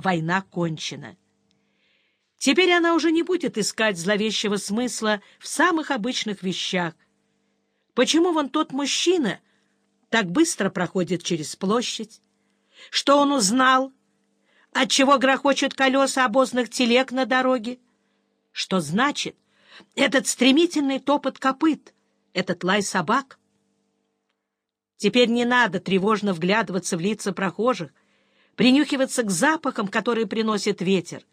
война кончена. Теперь она уже не будет искать зловещего смысла в самых обычных вещах. Почему вон тот мужчина так быстро проходит через площадь? Что он узнал? Отчего грохочут колеса обозных телег на дороге? Что значит этот стремительный топот копыт, этот лай собак? Теперь не надо тревожно вглядываться в лица прохожих, принюхиваться к запахам, которые приносит ветер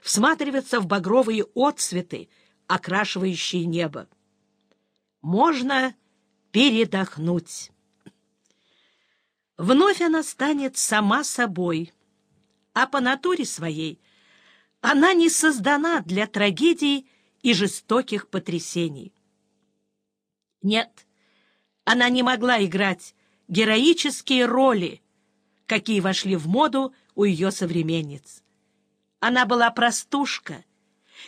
всматриваться в багровые отцветы, окрашивающие небо. Можно передохнуть. Вновь она станет сама собой, а по натуре своей она не создана для трагедий и жестоких потрясений. Нет, она не могла играть героические роли, какие вошли в моду у ее современниц. Она была простушка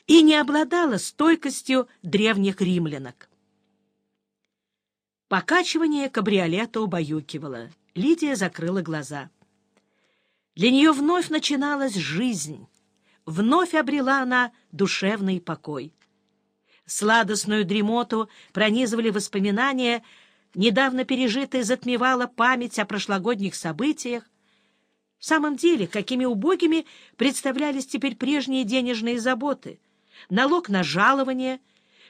и не обладала стойкостью древних римлянок. Покачивание кабриолета убаюкивало. Лидия закрыла глаза. Для нее вновь начиналась жизнь. Вновь обрела она душевный покой. Сладостную дремоту пронизывали воспоминания, недавно пережитые затмевала память о прошлогодних событиях, в самом деле, какими убогими представлялись теперь прежние денежные заботы. Налог на жалование,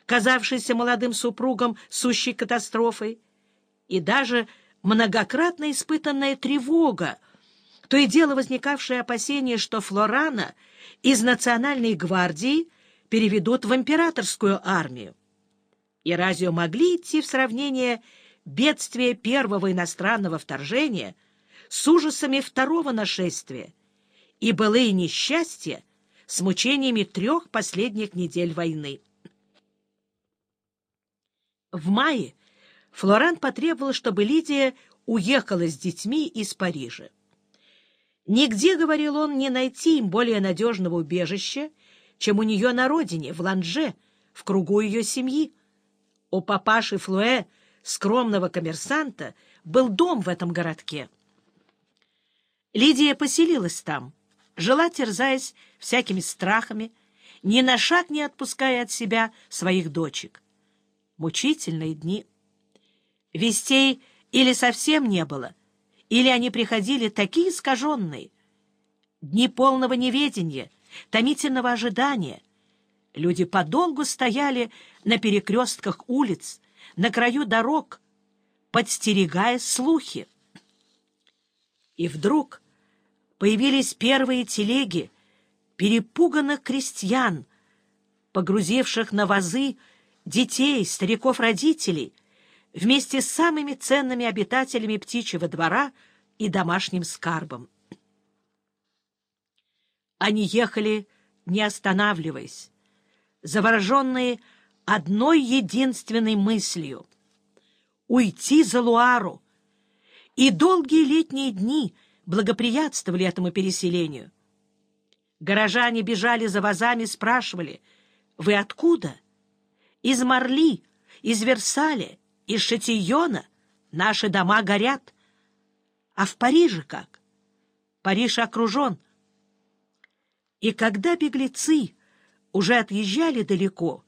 казавшийся молодым супругом сущей катастрофой, и даже многократно испытанная тревога, то и дело возникавшее опасение, что Флорана из Национальной гвардии переведут в императорскую армию. И разве могли идти в сравнение бедствия первого иностранного вторжения — с ужасами второго нашествия и былые несчастья с мучениями трех последних недель войны. В мае Флоран потребовал, чтобы Лидия уехала с детьми из Парижа. Нигде, говорил он, не найти им более надежного убежища, чем у нее на родине, в Ланже, в кругу ее семьи. У папаши Флуэ, скромного коммерсанта, был дом в этом городке. Лидия поселилась там, жила, терзаясь всякими страхами, ни на шаг не отпуская от себя своих дочек. Мучительные дни. Вестей или совсем не было, или они приходили такие искаженные. Дни полного неведения, томительного ожидания. Люди подолгу стояли на перекрестках улиц, на краю дорог, подстерегая слухи. И вдруг появились первые телеги перепуганных крестьян, погрузивших на вазы детей, стариков-родителей, вместе с самыми ценными обитателями птичьего двора и домашним скарбом. Они ехали, не останавливаясь, завороженные одной единственной мыслью — уйти за Луару. И долгие летние дни — благоприятствовали этому переселению. Горожане бежали за вазами, спрашивали, «Вы откуда?» «Из Марли, из Версаля, из Шатийона. Наши дома горят». «А в Париже как?» «Париж окружен». И когда беглецы уже отъезжали далеко,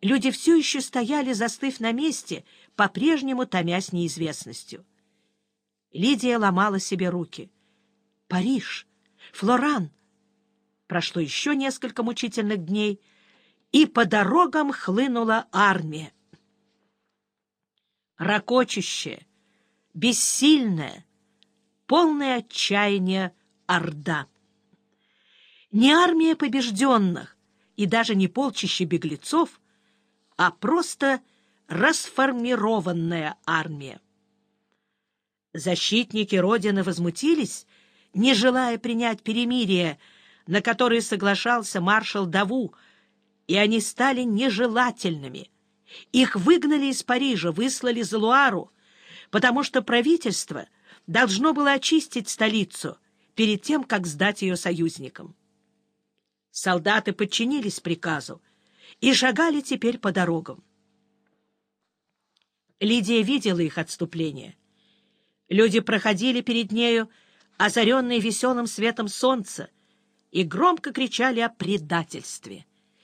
люди все еще стояли, застыв на месте, по-прежнему томясь неизвестностью. Лидия ломала себе руки. Париж, Флоран. Прошло еще несколько мучительных дней, и по дорогам хлынула армия. Рокочущая, бессильная, полное отчаяния орда. Не армия побежденных и даже не полчище беглецов, а просто расформированная армия. Защитники Родины возмутились, не желая принять перемирие, на которое соглашался маршал Даву, и они стали нежелательными. Их выгнали из Парижа, выслали за Луару, потому что правительство должно было очистить столицу перед тем, как сдать ее союзникам. Солдаты подчинились приказу и шагали теперь по дорогам. Лидия видела их отступление. Люди проходили перед нею, озаренные веселым светом солнца, и громко кричали о предательстве —